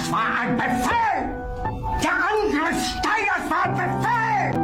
Das war ein Befehl! Der Angriff Steiners war ein Befehl!